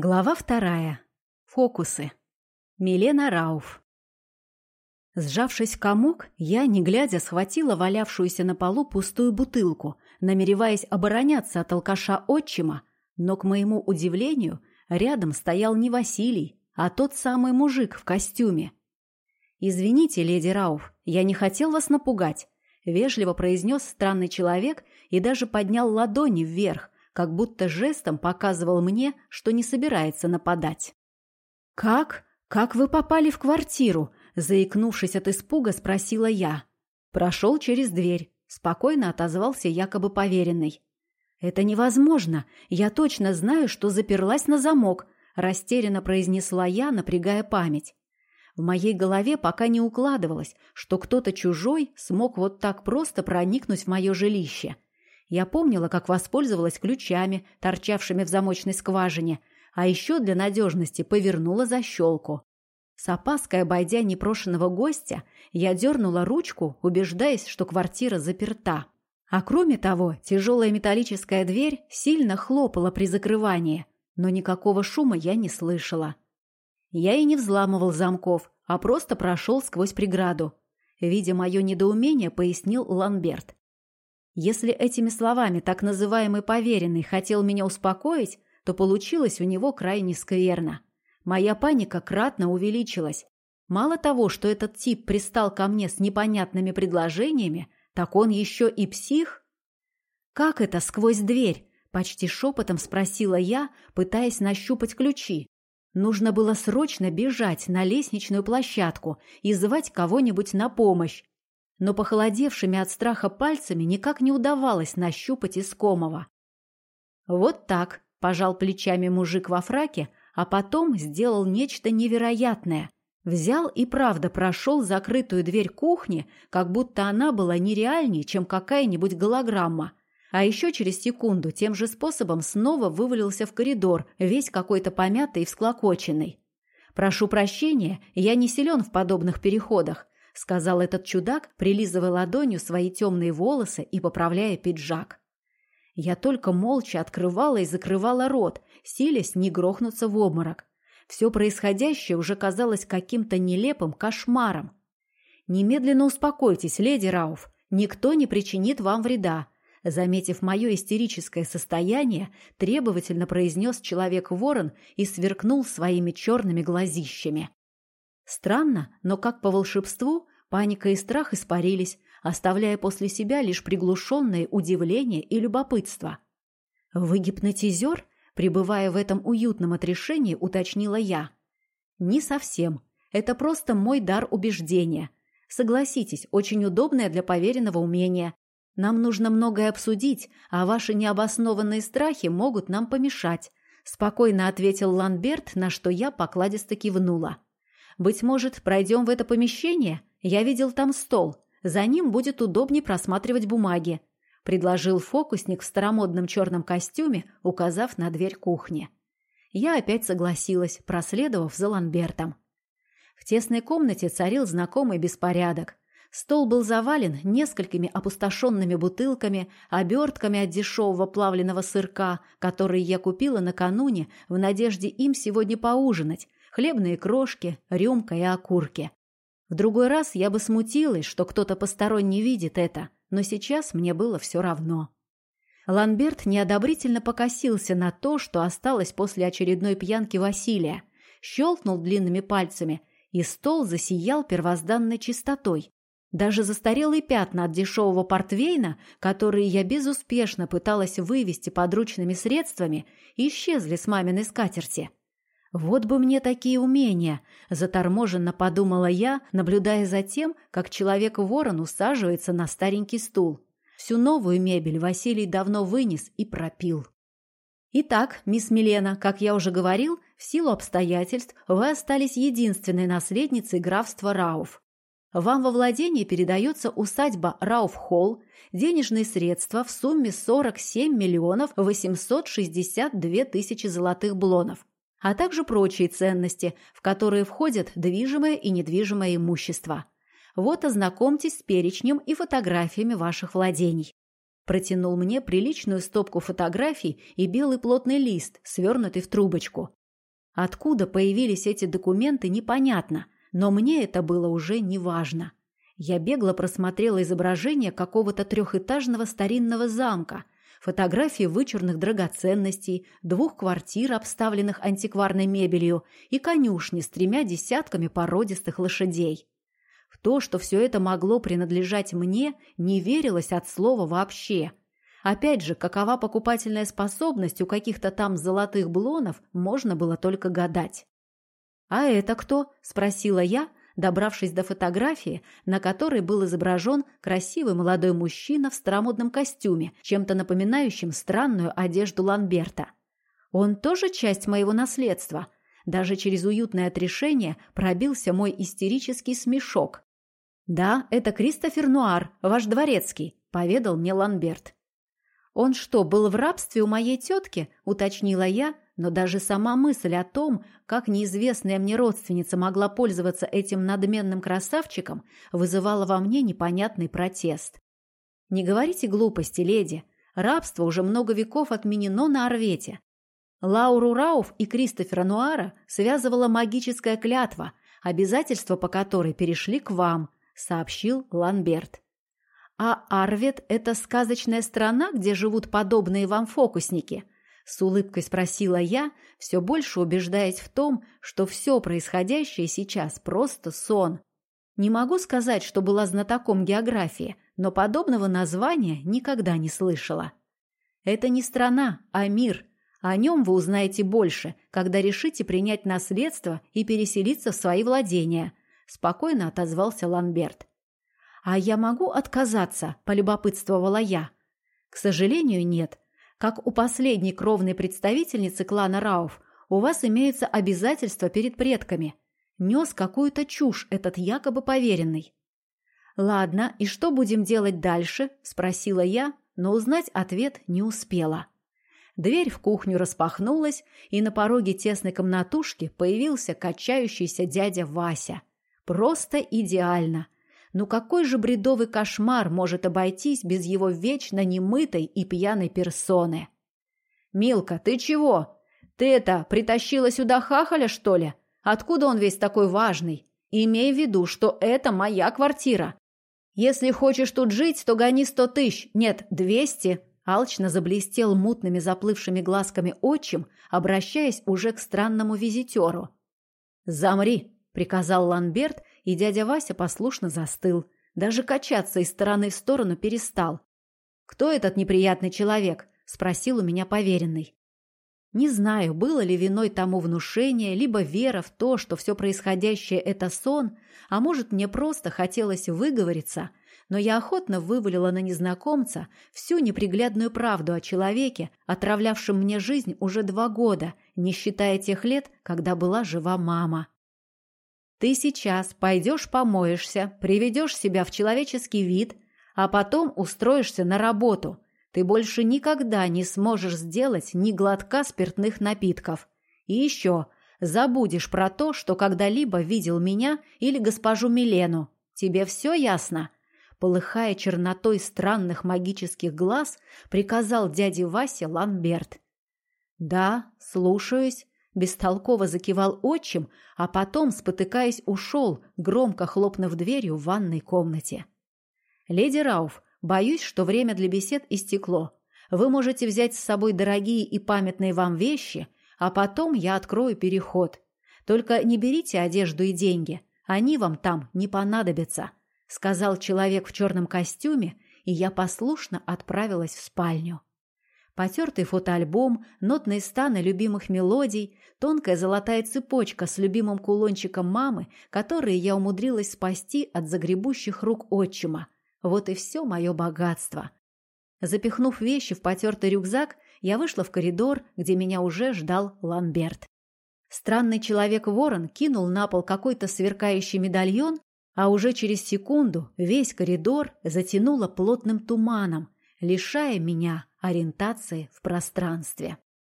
Глава вторая. Фокусы. Милена Рауф. Сжавшись комок, я, не глядя, схватила валявшуюся на полу пустую бутылку, намереваясь обороняться от алкаша отчима, но, к моему удивлению, рядом стоял не Василий, а тот самый мужик в костюме. «Извините, леди Рауф, я не хотел вас напугать», — вежливо произнес странный человек и даже поднял ладони вверх, как будто жестом показывал мне, что не собирается нападать. «Как? Как вы попали в квартиру?» Заикнувшись от испуга, спросила я. Прошел через дверь. Спокойно отозвался якобы поверенный. «Это невозможно. Я точно знаю, что заперлась на замок», растерянно произнесла я, напрягая память. В моей голове пока не укладывалось, что кто-то чужой смог вот так просто проникнуть в мое жилище – я помнила, как воспользовалась ключами, торчавшими в замочной скважине, а еще для надежности повернула защелку. С опаской обойдя непрошенного гостя, я дернула ручку, убеждаясь, что квартира заперта. А кроме того, тяжелая металлическая дверь сильно хлопала при закрывании, но никакого шума я не слышала. Я и не взламывал замков, а просто прошел сквозь преграду. Видя мое недоумение, пояснил Ланберт. Если этими словами так называемый поверенный хотел меня успокоить, то получилось у него крайне скверно. Моя паника кратно увеличилась. Мало того, что этот тип пристал ко мне с непонятными предложениями, так он еще и псих. «Как это сквозь дверь?» – почти шепотом спросила я, пытаясь нащупать ключи. Нужно было срочно бежать на лестничную площадку и звать кого-нибудь на помощь, но похолодевшими от страха пальцами никак не удавалось нащупать искомого. Вот так пожал плечами мужик во фраке, а потом сделал нечто невероятное. Взял и правда прошел закрытую дверь кухни, как будто она была нереальнее, чем какая-нибудь голограмма. А еще через секунду тем же способом снова вывалился в коридор, весь какой-то помятый и всклокоченный. «Прошу прощения, я не силен в подобных переходах сказал этот чудак, прилизывая ладонью свои темные волосы и поправляя пиджак. Я только молча открывала и закрывала рот, силясь не грохнуться в обморок. Все происходящее уже казалось каким-то нелепым кошмаром. «Немедленно успокойтесь, леди Рауф, никто не причинит вам вреда», Заметив мое истерическое состояние, требовательно произнес человек-ворон и сверкнул своими черными глазищами. Странно, но как по волшебству паника и страх испарились, оставляя после себя лишь приглушенное удивление и любопытство. «Вы гипнотизер?» Пребывая в этом уютном отрешении, уточнила я. «Не совсем. Это просто мой дар убеждения. Согласитесь, очень удобное для поверенного умения. Нам нужно многое обсудить, а ваши необоснованные страхи могут нам помешать», спокойно ответил Ланберт, на что я покладисто кивнула. Быть может, пройдем в это помещение? Я видел там стол. За ним будет удобнее просматривать бумаги», — предложил фокусник в старомодном черном костюме, указав на дверь кухни. Я опять согласилась, проследовав за Ланбертом. В тесной комнате царил знакомый беспорядок. Стол был завален несколькими опустошенными бутылками, обертками от дешевого плавленного сырка, которые я купила накануне в надежде им сегодня поужинать, хлебные крошки, рюмка и окурки. В другой раз я бы смутилась, что кто-то посторонний видит это, но сейчас мне было все равно. Ланберт неодобрительно покосился на то, что осталось после очередной пьянки Василия, щелкнул длинными пальцами, и стол засиял первозданной чистотой. Даже застарелые пятна от дешевого портвейна, которые я безуспешно пыталась вывести подручными средствами, исчезли с маминой скатерти. «Вот бы мне такие умения!» – заторможенно подумала я, наблюдая за тем, как человек-ворон усаживается на старенький стул. Всю новую мебель Василий давно вынес и пропил. «Итак, мисс Милена, как я уже говорил, в силу обстоятельств вы остались единственной наследницей графства Рауф. Вам во владение передается усадьба Рауф-Холл, денежные средства в сумме 47 миллионов 862 тысячи золотых блонов а также прочие ценности, в которые входят движимое и недвижимое имущество. Вот ознакомьтесь с перечнем и фотографиями ваших владений. Протянул мне приличную стопку фотографий и белый плотный лист, свернутый в трубочку. Откуда появились эти документы, непонятно, но мне это было уже неважно. Я бегло просмотрела изображение какого-то трехэтажного старинного замка, фотографии вычурных драгоценностей, двух квартир, обставленных антикварной мебелью, и конюшни с тремя десятками породистых лошадей. В то, что все это могло принадлежать мне, не верилось от слова вообще. Опять же, какова покупательная способность у каких-то там золотых блонов, можно было только гадать. «А это кто?» – спросила я, добравшись до фотографии, на которой был изображен красивый молодой мужчина в старомодном костюме, чем-то напоминающим странную одежду Ланберта. «Он тоже часть моего наследства?» Даже через уютное отрешение пробился мой истерический смешок. «Да, это Кристофер Нуар, ваш дворецкий», — поведал мне Ланберт. «Он что, был в рабстве у моей тетки?» — уточнила я, но даже сама мысль о том, как неизвестная мне родственница могла пользоваться этим надменным красавчиком, вызывала во мне непонятный протест. «Не говорите глупости, леди. Рабство уже много веков отменено на Орвете. Лауру Рауф и Кристофера Нуара связывала магическая клятва, обязательства по которой перешли к вам», — сообщил Ланберт. «А Арвет — это сказочная страна, где живут подобные вам фокусники?» С улыбкой спросила я, все больше убеждаясь в том, что все происходящее сейчас просто сон. Не могу сказать, что была знатоком географии, но подобного названия никогда не слышала. Это не страна, а мир, о нем вы узнаете больше, когда решите принять наследство и переселиться в свои владения», – спокойно отозвался Ланберт. «А я могу отказаться?» – полюбопытствовала я. «К сожалению, нет. Как у последней кровной представительницы клана Рауф, у вас имеются обязательства перед предками. Нес какую-то чушь этот якобы поверенный». «Ладно, и что будем делать дальше?» – спросила я, но узнать ответ не успела. Дверь в кухню распахнулась, и на пороге тесной комнатушки появился качающийся дядя Вася. Просто идеально. Ну какой же бредовый кошмар может обойтись без его вечно немытой и пьяной персоны? «Милка, ты чего? Ты это, притащила сюда хахаля, что ли? Откуда он весь такой важный? Имей в виду, что это моя квартира. Если хочешь тут жить, то гони сто тысяч, нет, двести, Алчно заблестел мутными заплывшими глазками отчим, обращаясь уже к странному визитеру. «Замри!» — приказал Ланберт, и дядя Вася послушно застыл. Даже качаться из стороны в сторону перестал. «Кто этот неприятный человек?» — спросил у меня поверенный. Не знаю, было ли виной тому внушение, либо вера в то, что все происходящее – это сон, а может, мне просто хотелось выговориться, но я охотно вывалила на незнакомца всю неприглядную правду о человеке, отравлявшем мне жизнь уже два года, не считая тех лет, когда была жива мама. Ты сейчас пойдешь помоешься, приведешь себя в человеческий вид, а потом устроишься на работу. Ты больше никогда не сможешь сделать ни глотка спиртных напитков. И еще забудешь про то, что когда-либо видел меня или госпожу Милену. Тебе все ясно?» полыхая чернотой странных магических глаз, приказал дяде Васе Ланберт. «Да, слушаюсь», — бестолково закивал отчим, а потом, спотыкаясь, ушел, громко хлопнув дверью в ванной комнате. «Леди Рауф, боюсь, что время для бесед истекло. Вы можете взять с собой дорогие и памятные вам вещи, а потом я открою переход. Только не берите одежду и деньги, они вам там не понадобятся» сказал человек в черном костюме, и я послушно отправилась в спальню. Потертый фотоальбом, нотные станы любимых мелодий, тонкая золотая цепочка с любимым кулончиком мамы, которые я умудрилась спасти от загребущих рук отчима. Вот и все мое богатство. Запихнув вещи в потертый рюкзак, я вышла в коридор, где меня уже ждал Ланберт. Странный человек-ворон кинул на пол какой-то сверкающий медальон а уже через секунду весь коридор затянуло плотным туманом, лишая меня ориентации в пространстве.